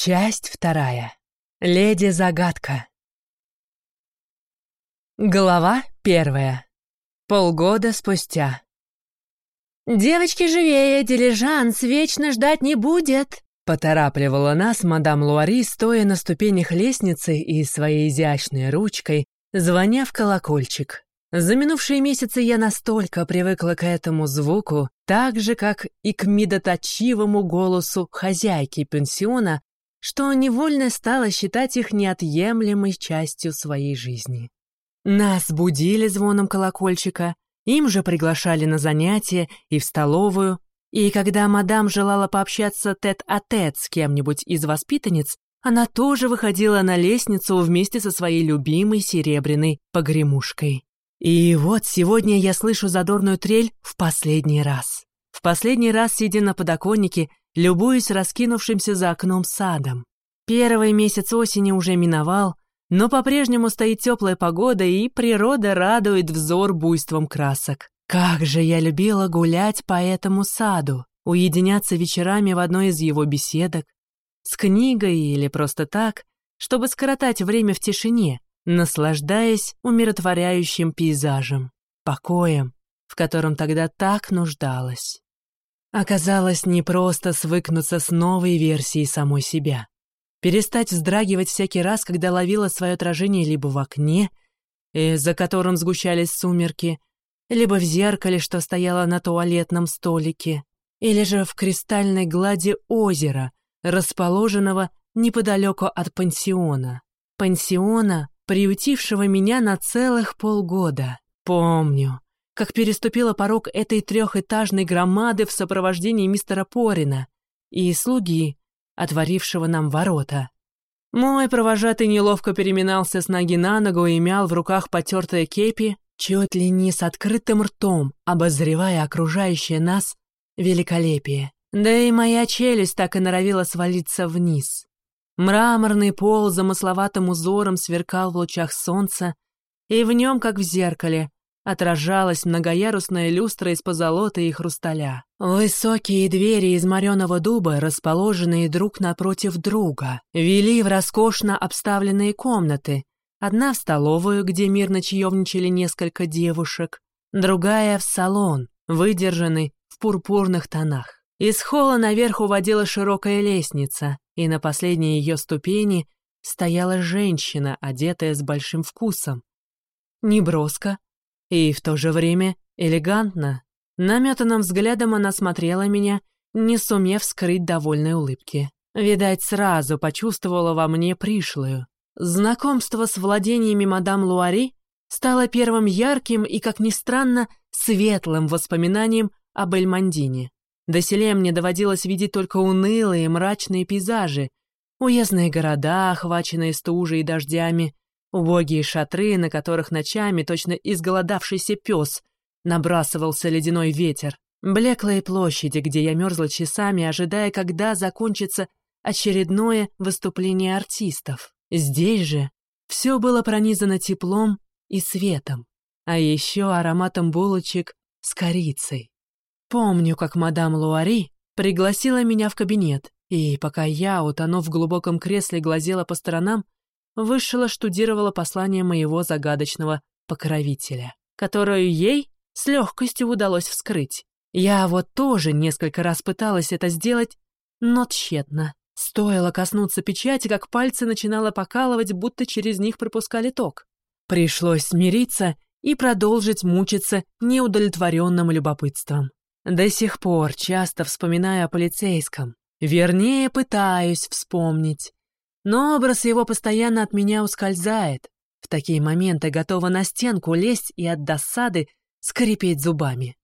Часть вторая. Леди-загадка. Глава первая. Полгода спустя. «Девочки, живее, дилижанс вечно ждать не будет!» Поторапливала нас мадам Луари, стоя на ступенях лестницы и своей изящной ручкой, звоня в колокольчик. За минувшие месяцы я настолько привыкла к этому звуку, так же, как и к медоточивому голосу хозяйки пенсиона, что невольно стала считать их неотъемлемой частью своей жизни. Нас будили звоном колокольчика, им же приглашали на занятия и в столовую, и когда мадам желала пообщаться тет-а-тет -тет с кем-нибудь из воспитанниц, она тоже выходила на лестницу вместе со своей любимой серебряной погремушкой. И вот сегодня я слышу задорную трель в последний раз. В последний раз, сидя на подоконнике, любуюсь раскинувшимся за окном садом. Первый месяц осени уже миновал, но по-прежнему стоит теплая погода, и природа радует взор буйством красок. Как же я любила гулять по этому саду, уединяться вечерами в одной из его беседок, с книгой или просто так, чтобы скоротать время в тишине, наслаждаясь умиротворяющим пейзажем, покоем, в котором тогда так нуждалась. Оказалось, не просто свыкнуться с новой версией самой себя. Перестать вздрагивать всякий раз, когда ловила свое отражение либо в окне, за которым сгущались сумерки, либо в зеркале, что стояло на туалетном столике, или же в кристальной глади озера, расположенного неподалеку от пансиона. Пансиона, приютившего меня на целых полгода. Помню, как переступила порог этой трехэтажной громады в сопровождении мистера Порина и слуги, отворившего нам ворота. Мой провожатый неловко переминался с ноги на ногу и мял в руках потертое кепи, чуть ли не с открытым ртом, обозревая окружающее нас великолепие. Да и моя челюсть так и норовила свалиться вниз. Мраморный пол замысловатым узором сверкал в лучах солнца, и в нем, как в зеркале, отражалась многоярусная люстра из позолота и хрусталя. Высокие двери из мореного дуба, расположенные друг напротив друга, вели в роскошно обставленные комнаты. Одна в столовую, где мирно чаевничали несколько девушек, другая в салон, выдержанный в пурпурных тонах. Из холла наверх уводила широкая лестница, и на последней ее ступени стояла женщина, одетая с большим вкусом. Неброско и в то же время элегантно. Наметанным взглядом она смотрела меня, не сумев скрыть довольной улыбки. Видать, сразу почувствовала во мне пришлую. Знакомство с владениями мадам Луари стало первым ярким и, как ни странно, светлым воспоминанием об Эльмандине. Доселе мне доводилось видеть только унылые мрачные пейзажи, уездные города, охваченные стужей и дождями, убогие шатры, на которых ночами точно изголодавшийся пес набрасывался ледяной ветер, блеклые площади, где я мерзла часами, ожидая, когда закончится очередное выступление артистов. Здесь же все было пронизано теплом и светом, а еще ароматом булочек с корицей. Помню, как мадам Луари пригласила меня в кабинет, и пока я, утонув в глубоком кресле, глазела по сторонам, вышла штудировала послание моего загадочного покровителя, которое ей с легкостью удалось вскрыть. Я вот тоже несколько раз пыталась это сделать, но тщетно. Стоило коснуться печати, как пальцы начинало покалывать, будто через них пропускали ток. Пришлось смириться и продолжить мучиться неудовлетворенным любопытством. До сих пор часто вспоминаю о полицейском. Вернее, пытаюсь вспомнить. Но образ его постоянно от меня ускользает. В такие моменты готова на стенку лезть и от досады скрипеть зубами.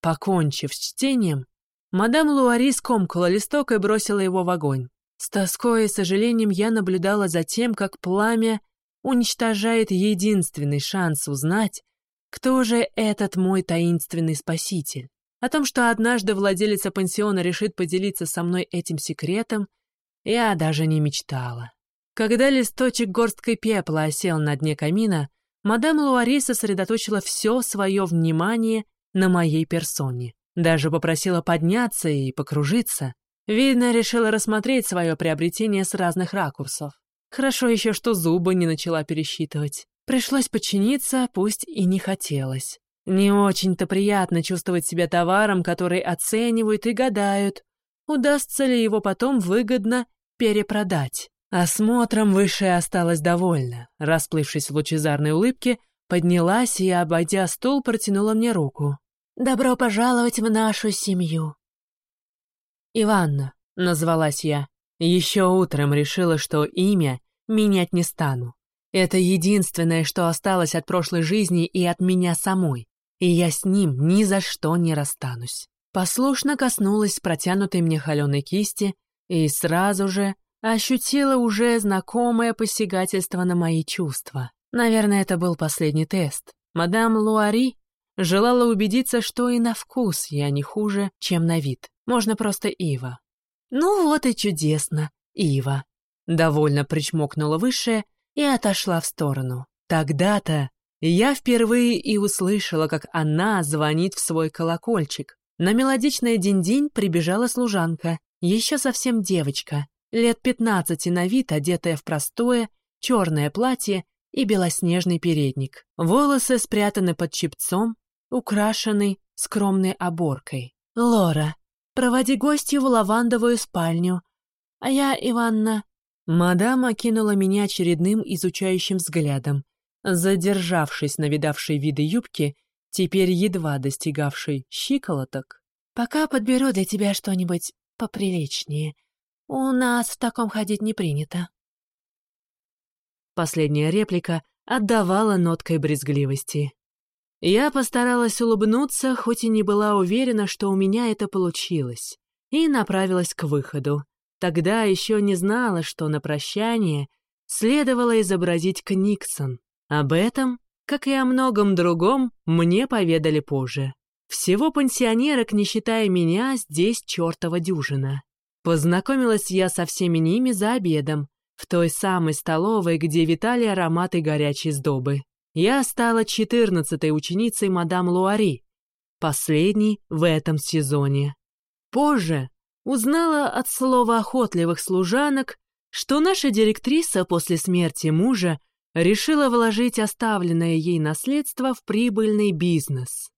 Покончив с чтением, мадам Луари скомкала листок и бросила его в огонь. С тоской и сожалением я наблюдала за тем, как пламя уничтожает единственный шанс узнать, кто же этот мой таинственный спаситель. О том, что однажды владелица пансиона решит поделиться со мной этим секретом, я даже не мечтала. Когда листочек горсткой пепла осел на дне камина, мадам Луари сосредоточила все свое внимание на моей персоне. Даже попросила подняться и покружиться. Видно, решила рассмотреть свое приобретение с разных ракурсов. Хорошо еще, что зубы не начала пересчитывать. Пришлось подчиниться, пусть и не хотелось. Не очень-то приятно чувствовать себя товаром, который оценивают и гадают, удастся ли его потом выгодно перепродать. Осмотром Высшая осталась довольна. Расплывшись в лучезарной улыбке, поднялась и, обойдя стол, протянула мне руку. «Добро пожаловать в нашу семью!» «Иванна», — назвалась я. Еще утром решила, что имя менять не стану. Это единственное, что осталось от прошлой жизни и от меня самой, и я с ним ни за что не расстанусь. Послушно коснулась протянутой мне холеной кисти и сразу же ощутила уже знакомое посягательство на мои чувства. Наверное, это был последний тест. Мадам Луари желала убедиться, что и на вкус я не хуже, чем на вид. Можно просто Ива. «Ну вот и чудесно, Ива!» Довольно причмокнула высшая и отошла в сторону. Тогда-то я впервые и услышала, как она звонит в свой колокольчик. На мелодичное динь-динь прибежала служанка, еще совсем девочка, лет пятнадцати на вид, одетая в простое, черное платье и белоснежный передник. Волосы спрятаны под чепцом, украшены скромной оборкой. «Лора, проводи гостью в лавандовую спальню. А я, Иванна...» Мадам окинула меня очередным изучающим взглядом. Задержавшись на видавшей виды юбки, теперь едва достигавший щиколоток. «Пока подберу для тебя что-нибудь поприличнее. У нас в таком ходить не принято». Последняя реплика отдавала ноткой брезгливости. Я постаралась улыбнуться, хоть и не была уверена, что у меня это получилось, и направилась к выходу. Тогда еще не знала, что на прощание следовало изобразить Книксон. Об этом как и о многом другом, мне поведали позже. Всего пансионерок, не считая меня, здесь чертова дюжина. Познакомилась я со всеми ними за обедом, в той самой столовой, где витали ароматы горячей сдобы. Я стала четырнадцатой ученицей мадам Луари, последней в этом сезоне. Позже узнала от слова охотливых служанок, что наша директриса после смерти мужа решила вложить оставленное ей наследство в прибыльный бизнес.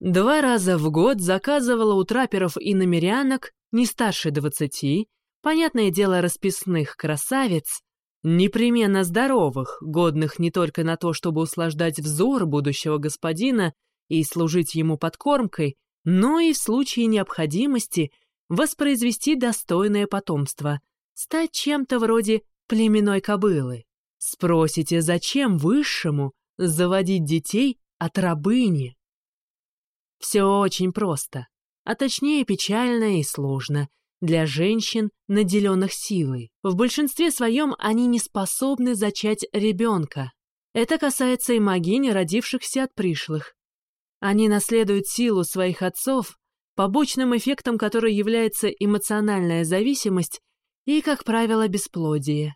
Два раза в год заказывала у траперов и намерянок, не старше двадцати, понятное дело расписных красавиц, непременно здоровых, годных не только на то, чтобы услаждать взор будущего господина и служить ему подкормкой, но и в случае необходимости воспроизвести достойное потомство, стать чем-то вроде племенной кобылы. Спросите, зачем высшему заводить детей от рабыни? Все очень просто, а точнее печально и сложно для женщин, наделенных силой. В большинстве своем они не способны зачать ребенка. Это касается и могинь, родившихся от пришлых. Они наследуют силу своих отцов, побочным эффектом которой является эмоциональная зависимость и, как правило, бесплодие.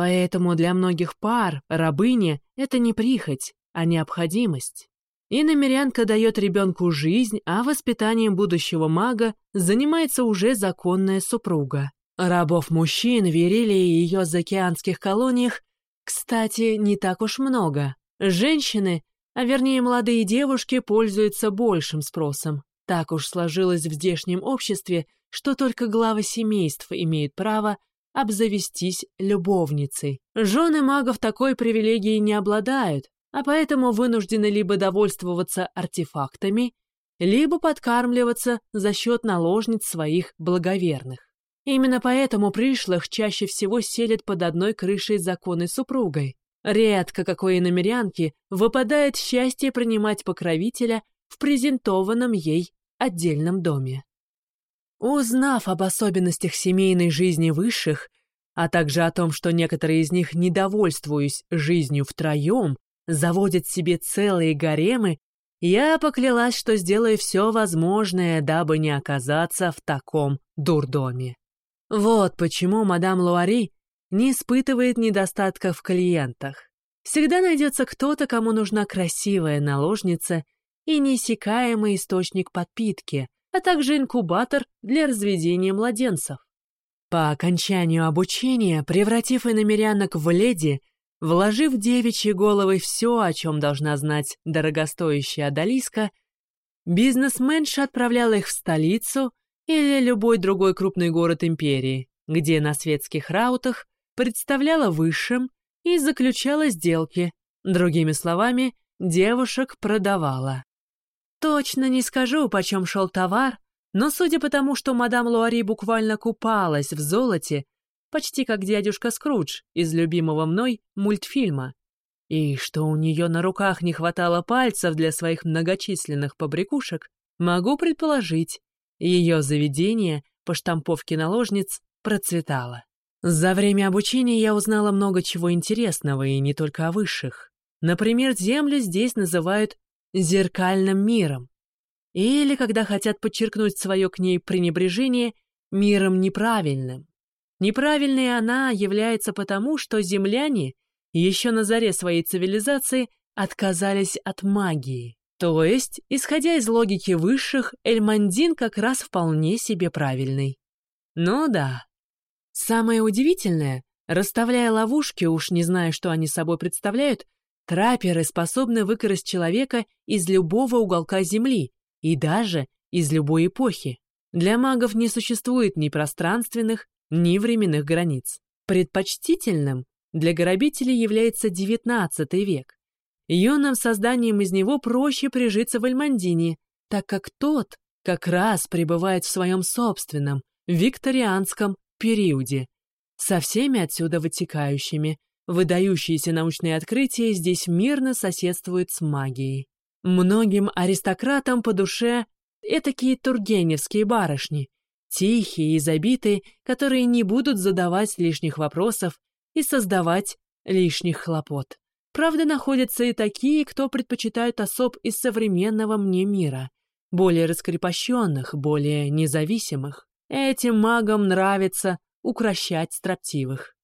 Поэтому для многих пар рабыня — это не прихоть, а необходимость. И намерянка дает ребенку жизнь, а воспитанием будущего мага занимается уже законная супруга. Рабов-мужчин верили ее заокеанских колониях, кстати, не так уж много. Женщины, а вернее молодые девушки, пользуются большим спросом. Так уж сложилось в здешнем обществе, что только главы семейств имеют право обзавестись любовницей. Жены магов такой привилегии не обладают, а поэтому вынуждены либо довольствоваться артефактами, либо подкармливаться за счет наложниц своих благоверных. Именно поэтому пришлых чаще всего селят под одной крышей законной супругой. Редко какой иномерянке выпадает счастье принимать покровителя в презентованном ей отдельном доме. Узнав об особенностях семейной жизни высших, а также о том, что некоторые из них, недовольствуясь жизнью втроем, заводят себе целые гаремы, я поклялась, что сделаю все возможное, дабы не оказаться в таком дурдоме. Вот почему мадам Луари не испытывает недостатков в клиентах. Всегда найдется кто-то, кому нужна красивая наложница и неиссякаемый источник подпитки, а также инкубатор для разведения младенцев. По окончанию обучения, превратив иномерянок в леди, вложив девичьи головы все, о чем должна знать дорогостоящая Адалиска, бизнесменша отправляла их в столицу или любой другой крупный город империи, где на светских раутах представляла высшим и заключала сделки, другими словами, девушек продавала. Точно не скажу, почем шел товар, но судя по тому, что мадам Луари буквально купалась в золоте, почти как дядюшка Скрудж из любимого мной мультфильма, и что у нее на руках не хватало пальцев для своих многочисленных побрякушек, могу предположить, ее заведение по штамповке наложниц процветало. За время обучения я узнала много чего интересного, и не только о высших. Например, Землю здесь называют «зеркальным миром». Или, когда хотят подчеркнуть свое к ней пренебрежение, миром неправильным. Неправильной она является потому, что земляне еще на заре своей цивилизации отказались от магии. То есть, исходя из логики высших, Эльмандин как раз вполне себе правильный. Ну да. Самое удивительное, расставляя ловушки, уж не зная, что они собой представляют, трапперы способны выкрасть человека из любого уголка Земли и даже из любой эпохи. Для магов не существует ни пространственных, ни временных границ. Предпочтительным для грабителей является XIX век. Юным созданием из него проще прижиться в Альмандине, так как тот как раз пребывает в своем собственном, викторианском периоде, со всеми отсюда вытекающими. Выдающиеся научные открытия здесь мирно соседствуют с магией. Многим аристократам по душе этакие тургеневские барышни, тихие и забитые, которые не будут задавать лишних вопросов и создавать лишних хлопот. Правда, находятся и такие, кто предпочитают особ из современного мне мира, более раскрепощенных, более независимых. Этим магам нравится укращать строптивых.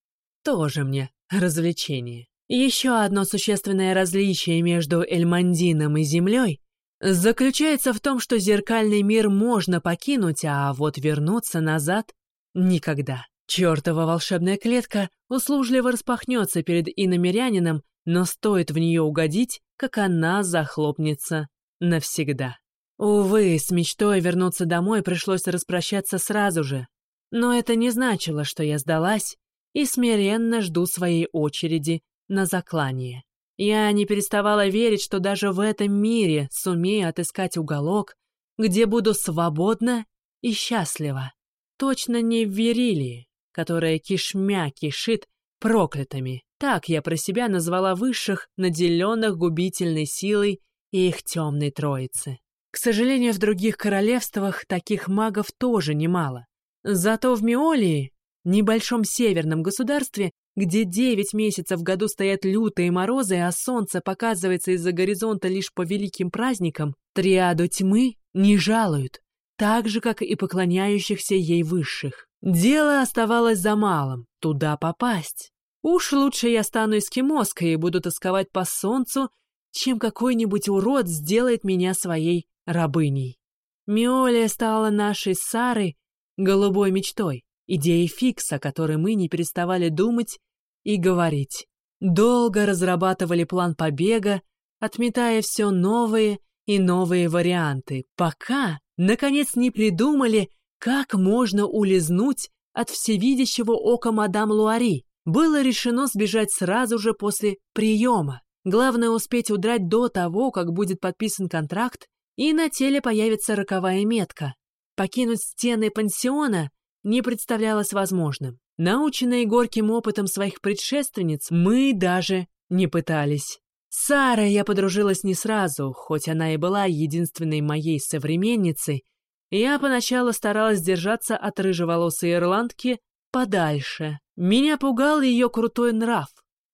Тоже мне развлечение. Еще одно существенное различие между Эльмандином и Землей заключается в том, что зеркальный мир можно покинуть, а вот вернуться назад — никогда. Чертова волшебная клетка услужливо распахнется перед иномерянином, но стоит в нее угодить, как она захлопнется навсегда. Увы, с мечтой вернуться домой пришлось распрощаться сразу же. Но это не значило, что я сдалась и смиренно жду своей очереди на заклание. Я не переставала верить, что даже в этом мире сумею отыскать уголок, где буду свободна и счастлива. Точно не в Верилии, которая кишмя кишит проклятыми. Так я про себя назвала высших, наделенных губительной силой и их темной троицы. К сожалению, в других королевствах таких магов тоже немало. Зато в Миолии, небольшом северном государстве, где девять месяцев в году стоят лютые морозы, а солнце показывается из-за горизонта лишь по великим праздникам, триаду тьмы не жалуют, так же, как и поклоняющихся ей высших. Дело оставалось за малым — туда попасть. Уж лучше я стану эскимоской и буду тосковать по солнцу, чем какой-нибудь урод сделает меня своей рабыней. Миолия стала нашей Сарой голубой мечтой, идеей фикса, о которой мы не переставали думать и говорить. Долго разрабатывали план побега, отметая все новые и новые варианты, пока, наконец, не придумали, как можно улизнуть от всевидящего ока мадам Луари. Было решено сбежать сразу же после приема. Главное успеть удрать до того, как будет подписан контракт и на теле появится роковая метка. Покинуть стены пансиона не представлялось возможным. Наученные горьким опытом своих предшественниц, мы даже не пытались. С Сарой я подружилась не сразу, хоть она и была единственной моей современницей, я поначалу старалась держаться от рыжеволосой ирландки подальше. Меня пугал ее крутой нрав,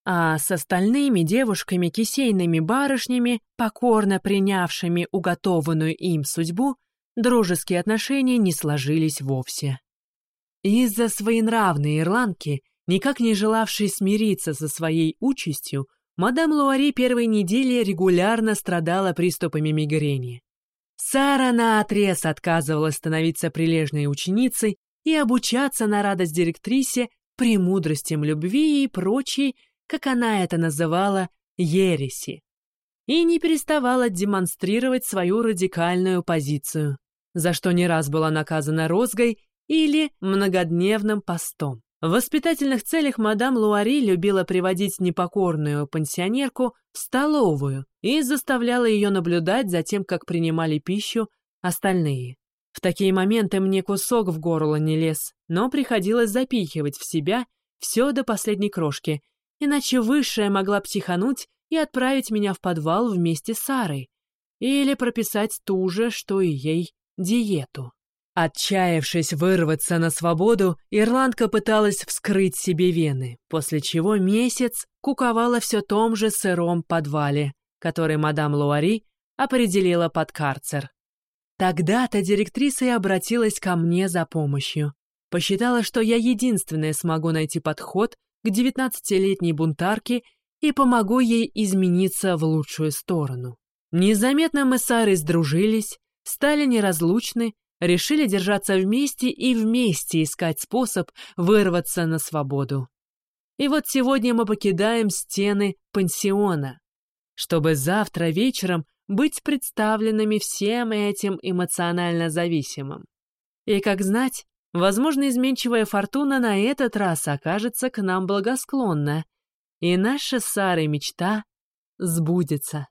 а с остальными девушками-кисейными барышнями, покорно принявшими уготованную им судьбу, дружеские отношения не сложились вовсе. Из-за своенравной ирландки, никак не желавшей смириться со своей участью, мадам Луари первой недели регулярно страдала приступами мигрени. Сара наотрез отказывалась становиться прилежной ученицей и обучаться на радость директрисе премудростям любви и прочей, как она это называла, ереси. И не переставала демонстрировать свою радикальную позицию, за что не раз была наказана розгой или многодневным постом. В воспитательных целях мадам Луари любила приводить непокорную пансионерку в столовую и заставляла ее наблюдать за тем, как принимали пищу остальные. В такие моменты мне кусок в горло не лез, но приходилось запихивать в себя все до последней крошки, иначе высшая могла психануть и отправить меня в подвал вместе с Сарой или прописать ту же, что и ей, диету. Отчаявшись вырваться на свободу, ирландка пыталась вскрыть себе вены, после чего месяц куковала все том же сыром подвале, который мадам Луари определила под карцер. Тогда-то директриса и обратилась ко мне за помощью. Посчитала, что я единственная смогу найти подход к девятнадцатилетней бунтарке и помогу ей измениться в лучшую сторону. Незаметно мы с Сарой сдружились, стали неразлучны решили держаться вместе и вместе искать способ вырваться на свободу. И вот сегодня мы покидаем стены пансиона, чтобы завтра вечером быть представленными всем этим эмоционально зависимым. И, как знать, возможно, изменчивая фортуна на этот раз окажется к нам благосклонна, и наша с Сарой мечта сбудется.